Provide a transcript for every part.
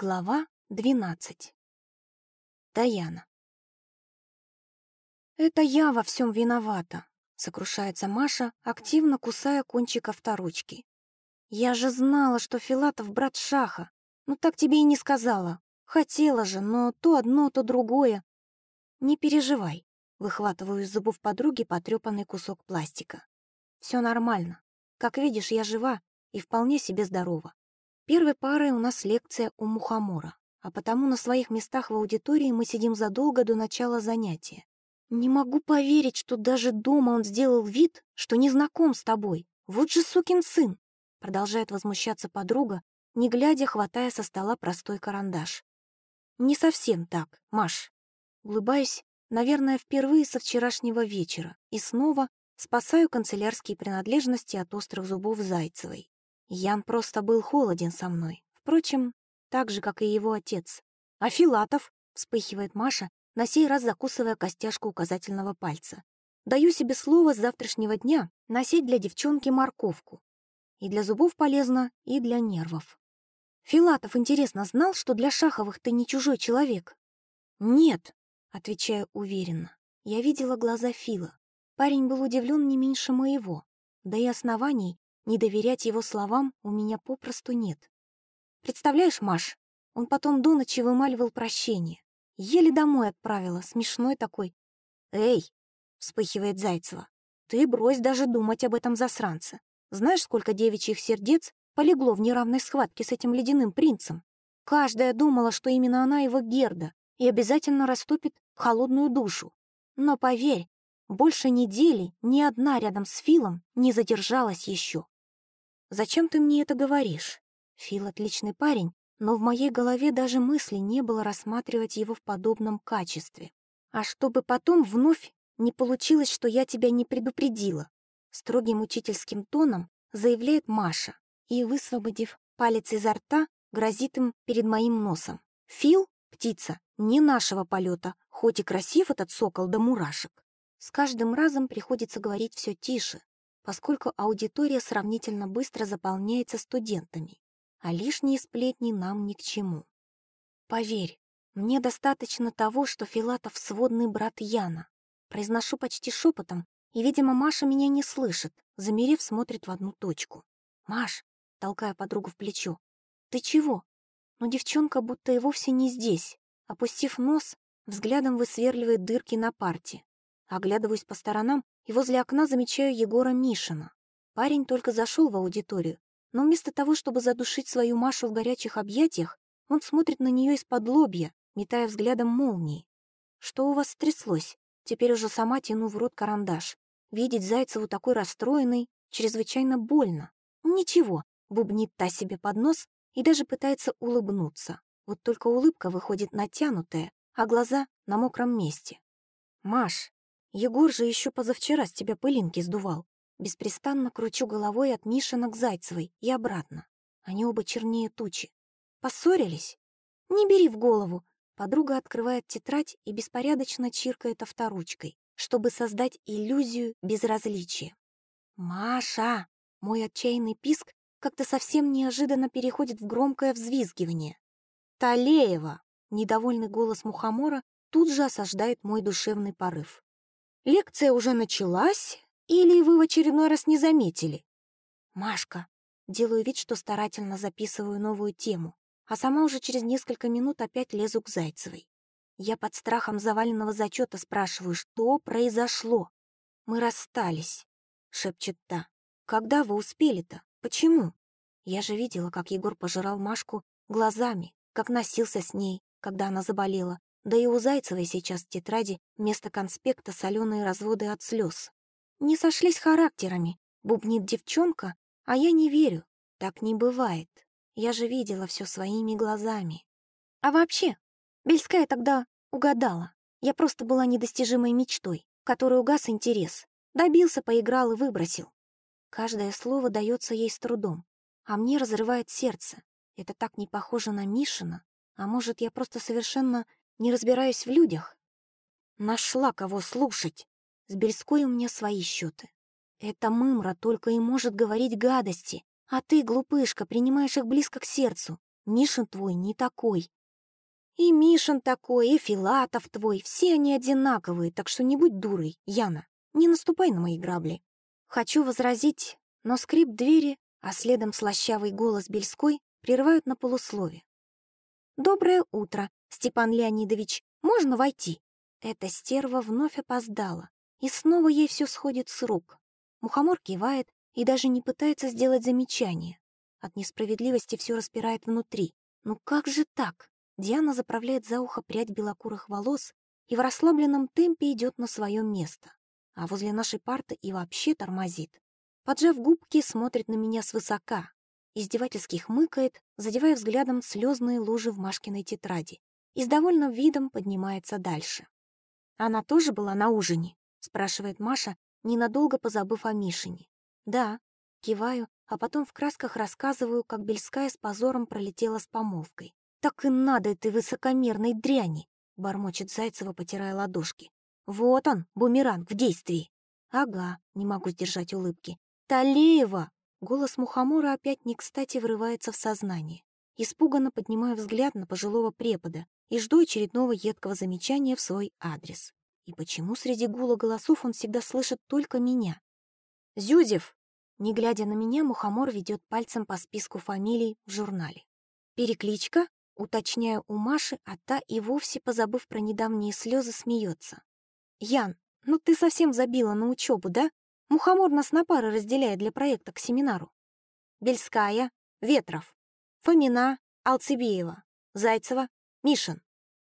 Глава 12. Даяна. «Это я во всем виновата», — сокрушается Маша, активно кусая кончик авторучки. «Я же знала, что Филатов брат Шаха. Ну так тебе и не сказала. Хотела же, но то одно, то другое. Не переживай», — выхватываю из зубов подруги потрепанный кусок пластика. Все нормально. Как видишь, я жива и вполне себе здорова. Первой парой у нас лекция у Мухомора, а потому на своих местах в аудитории мы сидим задолго до начала занятия. Не могу поверить, что даже дома он сделал вид, что не знаком с тобой. Вот же сукин сын! Продолжает возмущаться подруга, не глядя, хватая со стола простой карандаш. Не совсем так, Маш. Улыбаюсь, наверное, впервые со вчерашнего вечера, и снова спасаю канцелярские принадлежности от острых зубов Зайцевой. Ян просто был холоден со мной. Впрочем, так же, как и его отец. «А Филатов?» — вспыхивает Маша, на сей раз закусывая костяшку указательного пальца. «Даю себе слово с завтрашнего дня носить для девчонки морковку. И для зубов полезно, и для нервов». «Филатов, интересно, знал, что для Шаховых ты не чужой человек?» «Нет», — отвечаю уверенно. Я видела глаза Фила. Парень был удивлен не меньше моего. Да и оснований не доверять его словам у меня попросту нет. Представляешь, Маш, он потом до ночи вымаливал прощение. Еле домой отправила, смешной такой. «Эй!» — вспыхивает Зайцева. «Ты брось даже думать об этом засранце. Знаешь, сколько девичьих сердец полегло в неравной схватке с этим ледяным принцем? Каждая думала, что именно она его Герда и обязательно растопит холодную душу. Но поверь, больше недели ни одна рядом с Филом не задержалась еще. «Зачем ты мне это говоришь? Фил отличный парень, но в моей голове даже мысли не было рассматривать его в подобном качестве. А чтобы потом вновь не получилось, что я тебя не предупредила», строгим учительским тоном заявляет Маша и, высвободив палец изо рта, грозит им перед моим носом. «Фил — птица не нашего полета, хоть и красив этот сокол до мурашек». С каждым разом приходится говорить все тише, поскольку аудитория сравнительно быстро заполняется студентами, а лишние сплетни нам ни к чему. Поверь, мне достаточно того, что Филатов сводный брат Яна. Произношу почти шепотом, и, видимо, Маша меня не слышит, замерев, смотрит в одну точку. «Маш», — толкая подругу в плечо, — «ты чего?» Но девчонка будто и вовсе не здесь. Опустив нос, взглядом высверливает дырки на парте. Оглядываюсь по сторонам и возле окна замечаю Егора Мишина. Парень только зашел в аудиторию, но вместо того, чтобы задушить свою Машу в горячих объятиях, он смотрит на нее из-под лобья, метая взглядом молнии. «Что у вас стряслось?» Теперь уже сама тяну в рот карандаш. Видеть Зайцеву такой расстроенной чрезвычайно больно. «Ничего», — бубнит та себе под нос и даже пытается улыбнуться. Вот только улыбка выходит натянутая, а глаза на мокром месте. «Маш, Егор же еще позавчера с тебя пылинки сдувал. Беспрестанно кручу головой от Мишина к Зайцевой и обратно. Они оба чернее тучи. Поссорились? Не бери в голову. Подруга открывает тетрадь и беспорядочно чиркает авторучкой, чтобы создать иллюзию безразличия. «Маша!» Мой отчаянный писк как-то совсем неожиданно переходит в громкое взвизгивание. «Талеева!» Недовольный голос мухомора тут же осаждает мой душевный порыв. Лекция уже началась, или вы в очередной раз не заметили? Машка. Делаю вид, что старательно записываю новую тему, а сама уже через несколько минут опять лезу к Зайцевой. Я под страхом заваленного зачета спрашиваю, что произошло. Мы расстались, шепчет та. Когда вы успели-то? Почему? Я же видела, как Егор пожирал Машку глазами, как носился с ней, когда она заболела, да и у Зайцевой сейчас в тетради вместо конспекта соленые разводы от слез. Не сошлись характерами, бубнит девчонка, а я не верю. Так не бывает. Я же видела все своими глазами. А вообще, Бельская тогда угадала. Я просто была недостижимой мечтой, которой угас интерес. Добился, поиграл и выбросил. Каждое слово дается ей с трудом, а мне разрывает сердце. Это так не похоже на Мишина. А может, я просто совершенно не разбираюсь в людях. Нашла кого слушать. С Бельской у меня свои счеты. Эта мымра только и может говорить гадости, а ты, глупышка, принимаешь их близко к сердцу. Мишин твой не такой. И Мишин такой, и Филатов твой, все они одинаковые, так что не будь дурой, Яна, не наступай на мои грабли. Хочу возразить, но скрип двери, а следом слащавый голос Бельской прерывают на полуслове. «Доброе утро, Степан Леонидович, можно войти?» Эта стерва вновь опоздала, и снова ей все сходит с рук. Мухомор кивает и даже не пытается сделать замечание. От несправедливости все распирает внутри. Ну как же так? Диана заправляет за ухо прядь белокурых волос и в расслабленном темпе идет на свое место. А возле нашей парты и вообще тормозит. Поджав губки, смотрит на меня свысока. Издевательски хмыкает, задевая взглядом слезные лужи в Машкиной тетради. И с довольным видом поднимается дальше. «Она тоже была на ужине?» — спрашивает Маша, ненадолго позабыв о Мишине. «Да», — киваю, а потом в красках рассказываю, как Бельская с позором пролетела с помолвкой. «Так и надо этой высокомерной дряни!» — бормочет Зайцева, потирая ладошки. «Вот он, бумеранг в действии!» «Ага», — не могу сдержать улыбки. «Талеева!» Голос Мухомора опять не кстати врывается в сознание. Испуганно поднимаю взгляд на пожилого препода, и жду очередного едкого замечания в свой адрес. И почему среди гула голосов он всегда слышит только меня? «Зюзев!» Не глядя на меня, Мухомор ведет пальцем по списку фамилий в журнале. «Перекличка?» Уточняю у Маши, а та и вовсе, позабыв про недавние слезы, смеется. «Ян, ну ты совсем забила на учебу, да? Мухомор нас на пары разделяет для проекта к семинару. Бельская, Ветров, Фомина, Алцебеева, Зайцева, Мишин.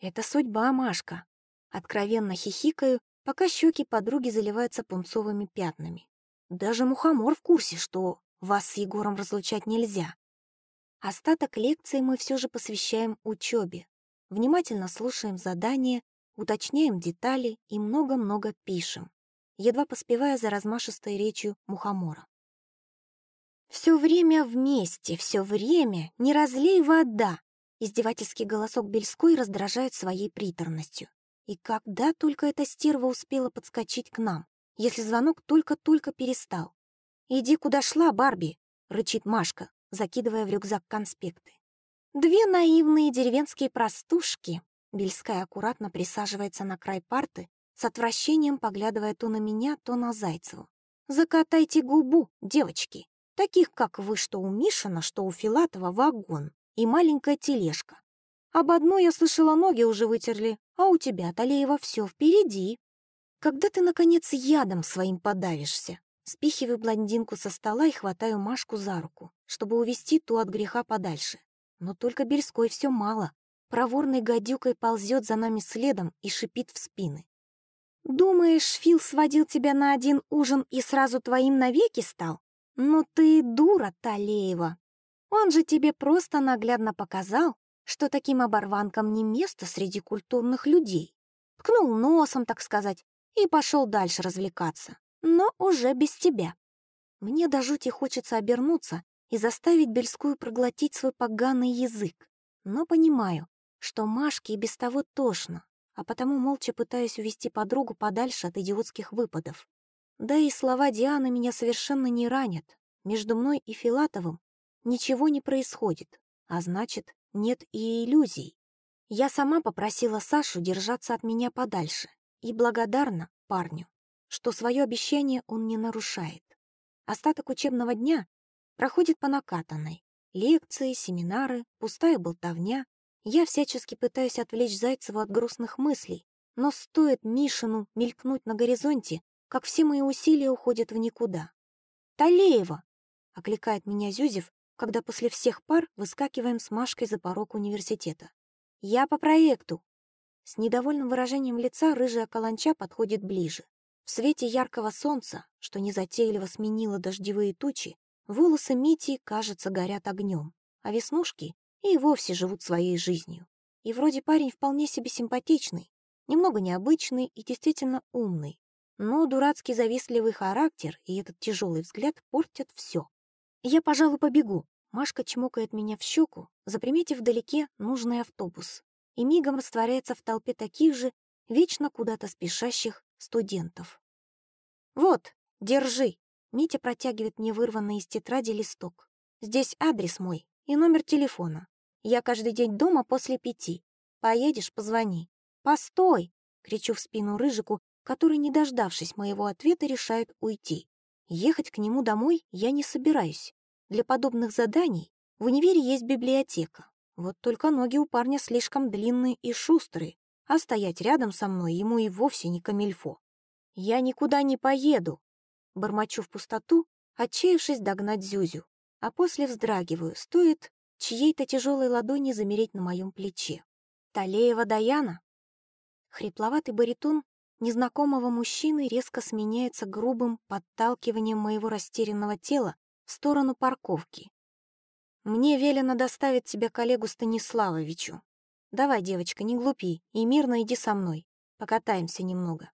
Это судьба, Машка. Откровенно хихикаю, пока щеки подруги заливаются пунцовыми пятнами. Даже мухомор в курсе, что вас с Егором разлучать нельзя. Остаток лекции мы все же посвящаем учебе. Внимательно слушаем задания, уточняем детали и много-много пишем, едва поспевая за размашистой речью мухомора. Все время вместе, все время, не разлей вода, Издевательский голосок Бельской раздражает своей приторностью. И когда только эта стерва успела подскочить к нам, если звонок только-только перестал? «Иди, куда шла, Барби!» — рычит Машка, закидывая в рюкзак конспекты. Две наивные деревенские простушки. Бельская аккуратно присаживается на край парты, с отвращением поглядывая то на меня, то на Зайцеву. «Закатайте губу, девочки! Таких, как вы, что у Мишина, что у Филатова, вагон и маленькая тележка. Об одной я слышала, ноги уже вытерли, а у тебя, Талеева, все впереди. Когда ты, наконец, ядом своим подавишься? Спихиваю блондинку со стола и хватаю Машку за руку, чтобы увести ту от греха подальше. Но только Бельской все мало. Проворной гадюкой ползет за нами следом и шипит в спины. «Думаешь, Фил сводил тебя на один ужин и сразу твоим навеки стал? Ну ты дура, Талеева!» Он же тебе просто наглядно показал, что таким оборванкам не место среди культурных людей. Ткнул носом, так сказать, и пошел дальше развлекаться, но уже без тебя. Мне до жути хочется обернуться и заставить Бельскую проглотить свой поганый язык, но понимаю, что Машке и без того тошно, а потому молча пытаюсь увести подругу подальше от идиотских выпадов. Да и слова Дианы меня совершенно не ранят. Между мной и Филатовым ничего не происходит, а значит, нет и иллюзий. Я сама попросила Сашу держаться от меня подальше и благодарна парню, что свое обещание он не нарушает. Остаток учебного дня проходит по накатанной. Лекции, семинары, пустая болтовня. Я всячески пытаюсь отвлечь Зайцева от грустных мыслей, но стоит Мишину мелькнуть на горизонте, как все мои усилия уходят в никуда. «Талеева!» — окликает меня Зюзев, когда после всех пар выскакиваем с Машкой за порог университета. «Я по проекту!» С недовольным выражением лица рыжая каланча подходит ближе. В свете яркого солнца, что незатейливо сменило дождевые тучи, волосы Мити, кажется, горят огнем, а веснушки и вовсе живут своей жизнью. И вроде парень вполне себе симпатичный, немного необычный и действительно умный, но дурацкий завистливый характер и этот тяжелый взгляд портят все. Я, пожалуй, побегу. Машка чмокает меня в щеку, заприметив вдалеке нужный автобус, и мигом растворяется в толпе таких же, вечно куда-то спешащих студентов. «Вот, держи!» Митя протягивает мне вырванный из тетради листок. «Здесь адрес мой и номер телефона. Я каждый день дома после пяти. Поедешь — позвони. Постой! Кричу в спину Рыжику, который, не дождавшись моего ответа, решает уйти. Ехать к нему домой я не собираюсь. Для подобных заданий в универе есть библиотека. Вот только ноги у парня слишком длинные и шустрые, а стоять рядом со мной ему и вовсе не камильфо. «Я никуда не поеду!» Бормочу в пустоту, отчаявшись догнать Зюзю, а после вздрагиваю, стоит чьей-то тяжелой ладони замереть на моем плече. «Талеева Даяна?» Хрипловатый баритон незнакомого мужчины резко сменяется грубым подталкиванием моего растерянного тела в сторону парковки. «Мне велено доставить тебя коллегу Станиславовичу. Давай, девочка, не глупи и мирно иди со мной. Покатаемся немного».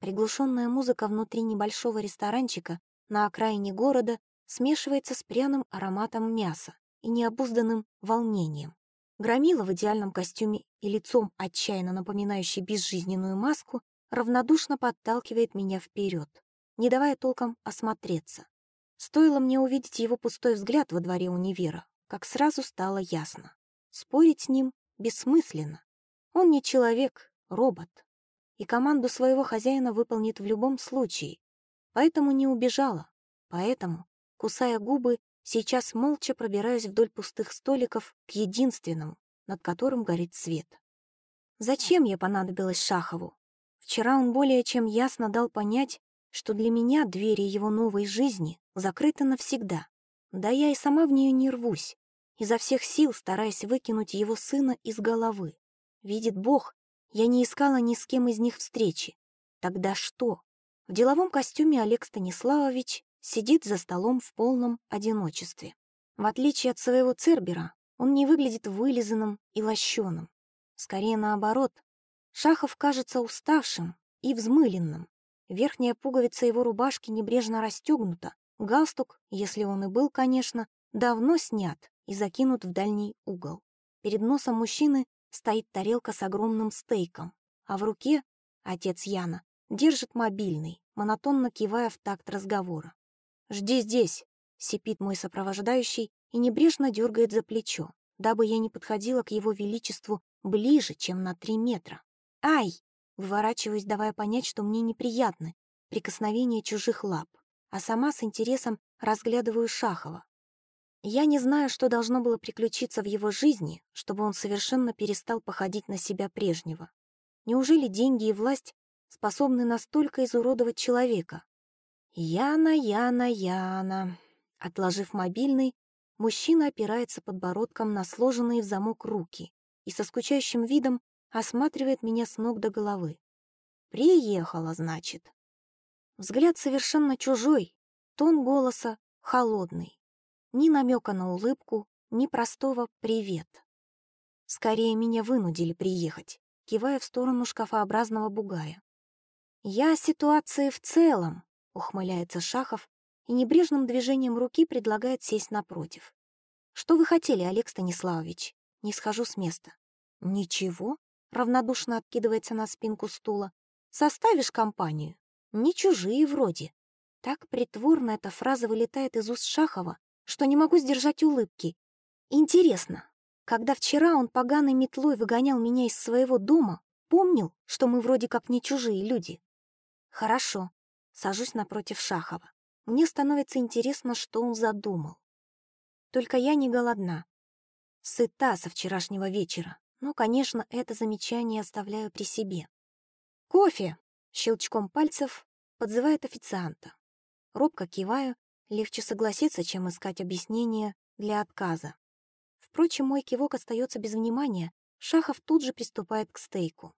Приглушенная музыка внутри небольшого ресторанчика на окраине города смешивается с пряным ароматом мяса и необузданным волнением. Громила в идеальном костюме и лицом, отчаянно напоминающий безжизненную маску, равнодушно подталкивает меня вперед, не давая толком осмотреться. Стоило мне увидеть его пустой взгляд во дворе универа, как сразу стало ясно. Спорить с ним бессмысленно. Он не человек, робот. И команду своего хозяина выполнит в любом случае. Поэтому не убежала. Поэтому, кусая губы, сейчас молча пробираюсь вдоль пустых столиков к единственному, над которым горит свет. Зачем я понадобилась Шахову? Вчера он более чем ясно дал понять, что для меня двери его новой жизни закрыты навсегда. Да я и сама в нее не рвусь изо всех сил стараясь выкинуть его сына из головы. Видит Бог, я не искала ни с кем из них встречи. Тогда что? В деловом костюме Олег Станиславович сидит за столом в полном одиночестве. В отличие от своего Цербера, он не выглядит вылизанным и лощеным. Скорее наоборот, Шахов кажется уставшим и взмыленным. Верхняя пуговица его рубашки небрежно расстегнута, галстук, если он и был, конечно, давно снят и закинут в дальний угол. Перед носом мужчины стоит тарелка с огромным стейком, а в руке отец Яна держит мобильный, монотонно кивая в такт разговора. «Жди здесь», — сипит мой сопровождающий и небрежно дергает за плечо, дабы я не подходила к его величеству ближе, чем на три метра. «Ай!» — выворачиваюсь, давая понять, что мне неприятны прикосновение чужих лап, а сама с интересом разглядываю Шахова, я не знаю, что должно было приключиться в его жизни, чтобы он совершенно перестал походить на себя прежнего. Неужели деньги и власть способны настолько изуродовать человека? Яна, Яна, Яна. Отложив мобильный, мужчина опирается подбородком на сложенные в замок руки и со скучающим видом осматривает меня с ног до головы. «Приехала, значит». Взгляд совершенно чужой, тон голоса холодный. Ни намека на улыбку, ни простого «привет». Скорее, меня вынудили приехать, кивая в сторону шкафообразного бугая. «Я о ситуации в целом», — ухмыляется Шахов и небрежным движением руки предлагает сесть напротив. «Что вы хотели, Олег Станиславович?» Не схожу с места. «Ничего», — равнодушно откидывается на спинку стула. «Составишь компанию? Не чужие вроде». Так притворно эта фраза вылетает из уст Шахова, что не могу сдержать улыбки. Интересно, когда вчера он поганой метлой выгонял меня из своего дома, помнил, что мы вроде как не чужие люди? Хорошо, сажусь напротив Шахова. Мне становится интересно, что он задумал. Только я не голодна. Сыта со вчерашнего вечера, но, конечно, это замечание оставляю при себе. «Кофе!» — щелчком пальцев подзывает официанта. Робко киваю Легче согласиться, чем искать объяснение для отказа. Впрочем, мой кивок остается без внимания. Шахов тут же приступает к стейку.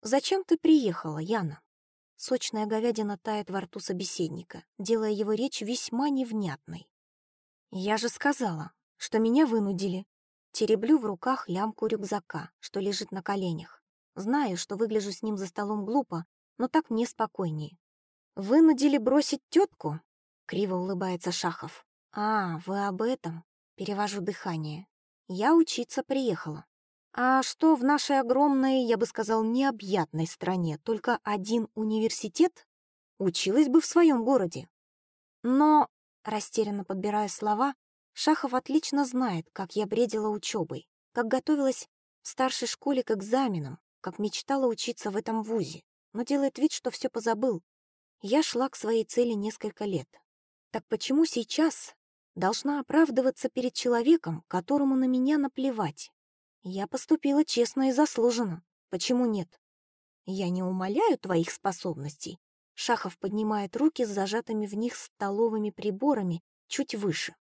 «Зачем ты приехала, Яна?» Сочная говядина тает во рту собеседника, делая его речь весьма невнятной. «Я же сказала, что меня вынудили». Тереблю в руках лямку рюкзака, что лежит на коленях. Знаю, что выгляжу с ним за столом глупо, но так мне спокойнее. «Вынудили бросить тетку?» Криво улыбается Шахов. «А, вы об этом?» Перевожу дыхание. «Я учиться приехала. А что в нашей огромной, я бы сказал, необъятной стране только один университет? Училась бы в своем городе. Но, растерянно подбирая слова, Шахов отлично знает, как я бредила учебой, как готовилась в старшей школе к экзаменам, как мечтала учиться в этом вузе, но делает вид, что все позабыл. Я шла к своей цели несколько лет. Так почему сейчас должна оправдываться перед человеком, которому на меня наплевать? Я поступила честно и заслуженно. Почему нет? Я не умоляю твоих способностей. Шахов поднимает руки с зажатыми в них столовыми приборами чуть выше.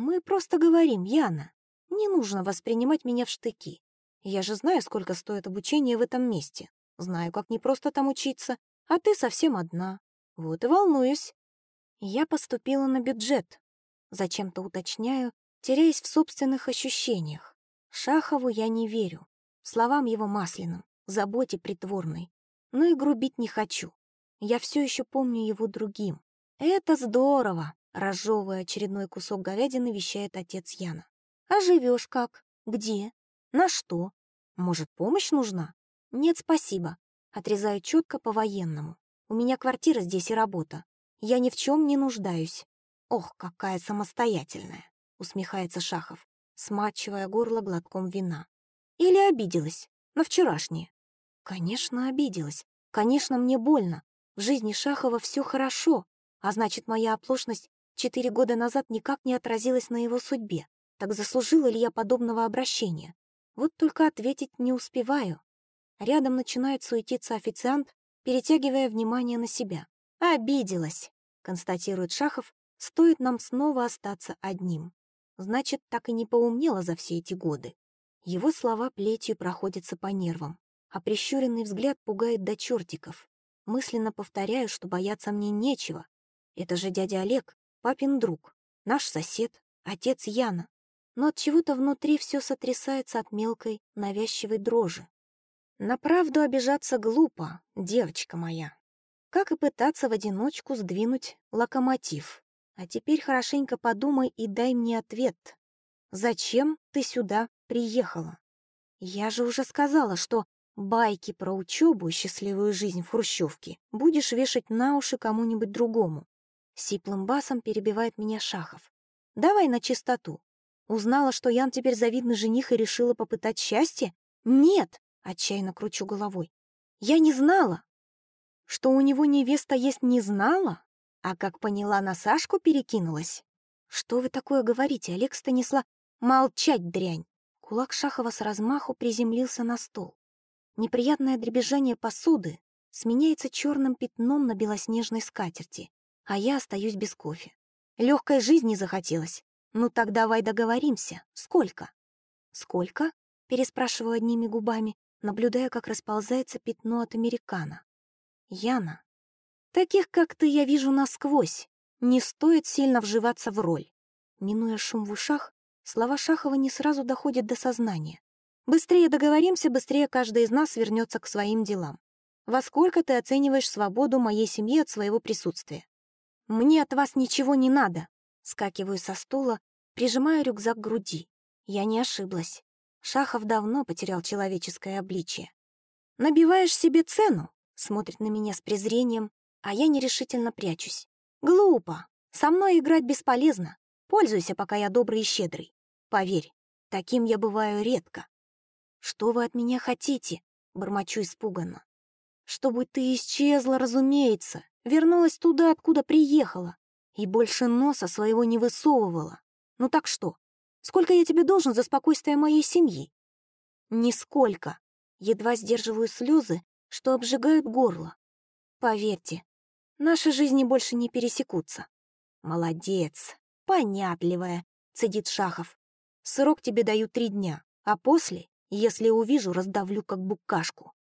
Мы просто говорим, Яна. Не нужно воспринимать меня в штыки. Я же знаю, сколько стоит обучение в этом месте. Знаю, как не просто там учиться, а ты совсем одна. Вот и волнуюсь. Я поступила на бюджет. Зачем-то уточняю, теряясь в собственных ощущениях. Шахову я не верю. Словам его масляным, заботе притворной. Но и грубить не хочу. Я все еще помню его другим. Это здорово, разжевывая очередной кусок говядины, вещает отец Яна. А живешь как? Где? На что? Может, помощь нужна? Нет, спасибо. Отрезаю четко по-военному. У меня квартира здесь и работа. Я ни в чем не нуждаюсь. Ох, какая самостоятельная, усмехается Шахов, смачивая горло глотком вина. Или обиделась на вчерашнее. Конечно, обиделась. Конечно, мне больно. В жизни Шахова все хорошо, а значит, моя оплошность четыре года назад никак не отразилась на его судьбе. Так заслужила ли я подобного обращения? Вот только ответить не успеваю. Рядом начинает суетиться официант, перетягивая внимание на себя. «Обиделась», — констатирует Шахов, «стоит нам снова остаться одним. Значит, так и не поумнела за все эти годы». Его слова плетью проходятся по нервам, а прищуренный взгляд пугает до чертиков. Мысленно повторяю, что бояться мне нечего. Это же дядя Олег, папин друг, наш сосед, отец Яна. Но от чего-то внутри все сотрясается от мелкой, навязчивой дрожи. На правду обижаться глупо, девочка моя. Как и пытаться в одиночку сдвинуть локомотив. А теперь хорошенько подумай и дай мне ответ. Зачем ты сюда приехала? Я же уже сказала, что Байки про учебу и счастливую жизнь в Хрущевке будешь вешать на уши кому-нибудь другому. Сиплым басом перебивает меня Шахов. Давай на чистоту. Узнала, что Ян теперь завидный жених и решила попытать счастье? Нет, отчаянно кручу головой. Я не знала. Что у него невеста есть, не знала? А как поняла, на Сашку перекинулась? Что вы такое говорите, Олег Станисла? Молчать, дрянь! Кулак Шахова с размаху приземлился на стол. Неприятное дребезжание посуды сменяется черным пятном на белоснежной скатерти, а я остаюсь без кофе. Легкой жизни захотелось. Ну так давай договоримся. Сколько? Сколько? Переспрашиваю одними губами, наблюдая, как расползается пятно от американо. Яна. Таких, как ты, я вижу насквозь. Не стоит сильно вживаться в роль. Минуя шум в ушах, слова Шахова не сразу доходят до сознания. Быстрее договоримся, быстрее каждый из нас вернется к своим делам. Во сколько ты оцениваешь свободу моей семьи от своего присутствия? Мне от вас ничего не надо. Скакиваю со стула, прижимаю рюкзак к груди. Я не ошиблась. Шахов давно потерял человеческое обличие. «Набиваешь себе цену?» — смотрит на меня с презрением, а я нерешительно прячусь. «Глупо. Со мной играть бесполезно. Пользуйся, пока я добрый и щедрый. Поверь, таким я бываю редко. «Что вы от меня хотите?» — бормочу испуганно. «Чтобы ты исчезла, разумеется, вернулась туда, откуда приехала, и больше носа своего не высовывала. Ну так что, сколько я тебе должен за спокойствие моей семьи?» «Нисколько». Едва сдерживаю слезы, что обжигают горло. «Поверьте, наши жизни больше не пересекутся». «Молодец, понятливая», — цедит Шахов. «Срок тебе даю три дня, а после если увижу, раздавлю как букашку.